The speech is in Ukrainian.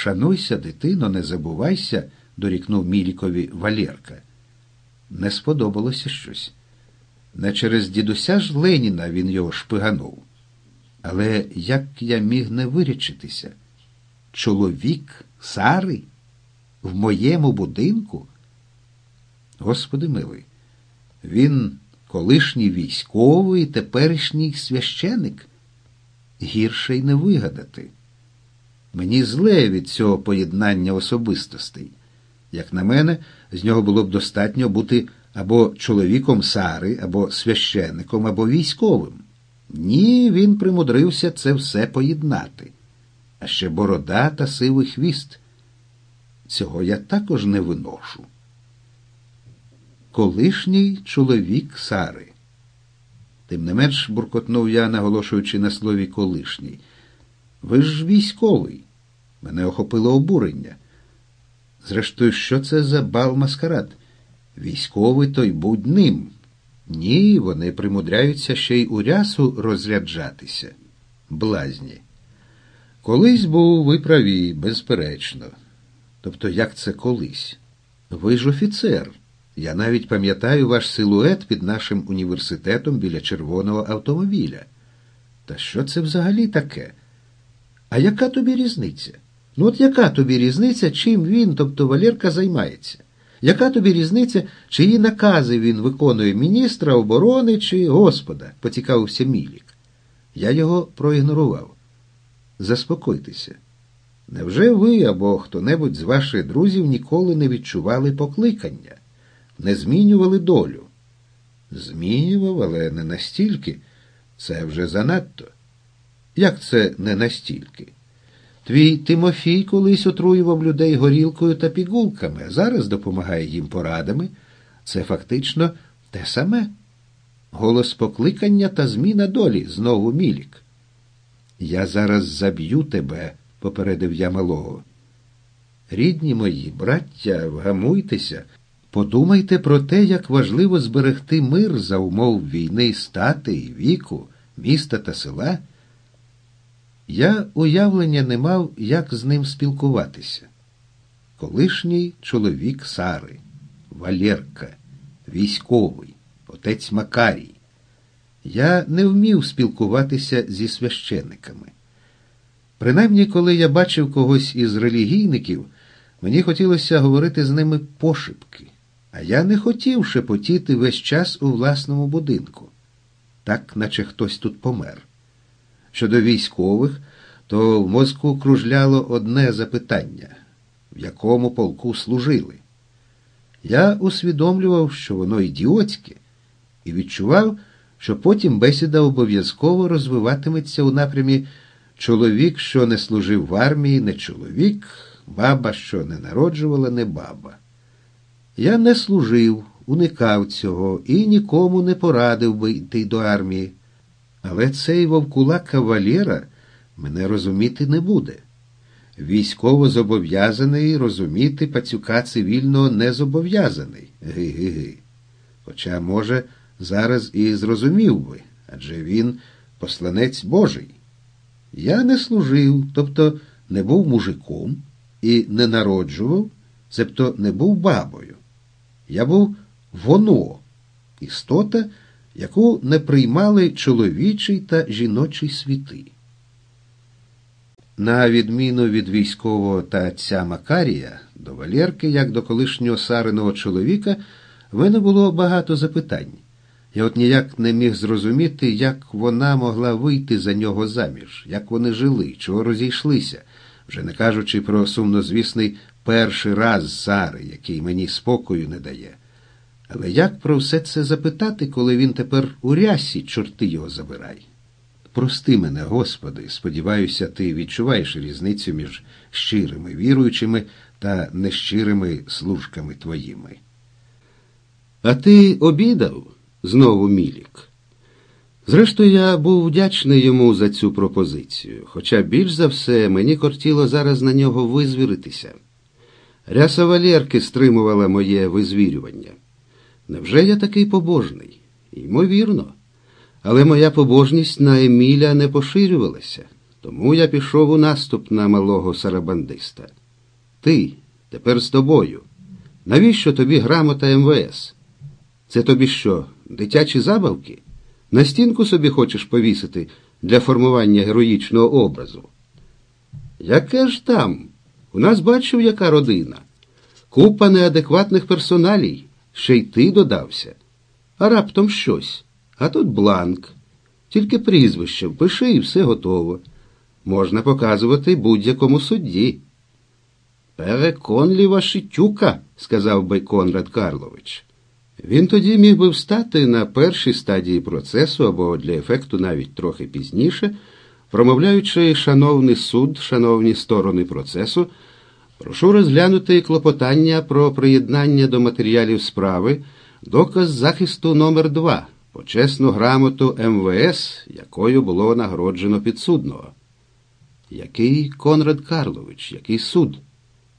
Шануйся, дитино, не забувайся, дорікнув Мілікові Валєрка. Не сподобалося щось. Не через дідуся ж Леніна він його шпиганув. Але як я міг не вирячитися? Чоловік Сари? В моєму будинку? Господи милий, він колишній військовий, теперішній священик. Гірше й не вигадати. Мені зле від цього поєднання особистостей. Як на мене, з нього було б достатньо бути або чоловіком Сари, або священником, або військовим. Ні, він примудрився це все поєднати. А ще борода та сивий хвіст. Цього я також не виношу. Колишній чоловік Сари. Тим не менш буркотнув я, наголошуючи на слові колишній. Ви ж військовий. Мене охопило обурення. Зрештою, що це за бал маскарад? Військовий то й будь ним. Ні, вони примудряються ще й у рясу розряджатися. Блазні. Колись був ви праві, безперечно. Тобто, як це колись? Ви ж офіцер. Я навіть пам'ятаю ваш силует під нашим університетом біля червоного автомобіля. Та що це взагалі таке? А яка тобі різниця? Ну от яка тобі різниця, чим він, тобто Валерка, займається? Яка тобі різниця, чиї накази він виконує міністра оборони чи Господа? поцікавився Мілік. Я його проігнорував. Заспокойтеся. Невже ви або хто-небудь з ваших друзів ніколи не відчували покликання, не змінювали долю? Змінював, але не настільки. Це вже занадто. Як це не настільки? Твій Тимофій колись отруював людей горілкою та пігулками, зараз допомагає їм порадами. Це фактично те саме. Голос покликання та зміна долі, знову мілік. Я зараз заб'ю тебе, попередив я малого. Рідні мої, браття, вгамуйтеся, подумайте про те, як важливо зберегти мир за умов війни стати і віку, міста та села. Я уявлення не мав, як з ним спілкуватися. Колишній чоловік Сари, Валєрка, військовий, отець Макарій. Я не вмів спілкуватися зі священниками. Принаймні, коли я бачив когось із релігійників, мені хотілося говорити з ними пошепки, а я не хотів шепотіти весь час у власному будинку, так наче хтось тут помер. Щодо військових, то в мозку кружляло одне запитання в якому полку служили. Я усвідомлював, що воно ідіотське, і відчував, що потім бесіда обов'язково розвиватиметься у напрямі чоловік, що не служив в армії, не чоловік, баба, що не народжувала, не баба. Я не служив, уникав цього і нікому не порадив би йти до армії. Але цей вовкулак кавалєра мене розуміти не буде. Військово зобов'язаний розуміти пацюка цивільного не зобов'язаний. Ги-ги-ги. Хоча, може, зараз і зрозумів би, адже він посланець Божий. Я не служив, тобто не був мужиком і не народжував, цебто не був бабою. Я був воно, істота, яку не приймали чоловічий та жіночий світи. На відміну від військового та отця Макарія, до Валєрки, як до колишнього сариного чоловіка, в мене було багато запитань. Я от ніяк не міг зрозуміти, як вона могла вийти за нього заміж, як вони жили, чого розійшлися, вже не кажучи про сумнозвісний перший раз Сари, який мені спокою не дає. Але як про все це запитати, коли він тепер у рясі, чорти його забирай? Прости мене, Господи, сподіваюся, ти відчуваєш різницю між щирими віруючими та нещирими служками твоїми. А ти обідав? знову Мілік. Зрештою, я був вдячний йому за цю пропозицію, хоча більш за все мені кортіло зараз на нього визвіритися. Ряса Валєрки стримувала моє визвірювання. Невже я такий побожний? Ймовірно. Але моя побожність на Еміля не поширювалася. Тому я пішов у наступ на малого сарабандиста. Ти тепер з тобою. Навіщо тобі грамота МВС? Це тобі що, дитячі забавки? На стінку собі хочеш повісити для формування героїчного образу? Яке ж там? У нас бачив, яка родина. Купа неадекватних персоналій, ще й ти додався. А раптом щось. А тут бланк. Тільки прізвище впиши і все готово. Можна показувати будь-якому судді. Переконліва шитюка, сказав би Конрад Карлович. Він тоді міг би встати на першій стадії процесу або для ефекту навіть трохи пізніше, промовляючи, шановний суд, шановні сторони процесу, прошу розглянути клопотання про приєднання до матеріалів справи, доказ захисту номер 2 почесну грамоту МВС, якою було нагороджено підсудного. Який Конрад Карлович, який суд?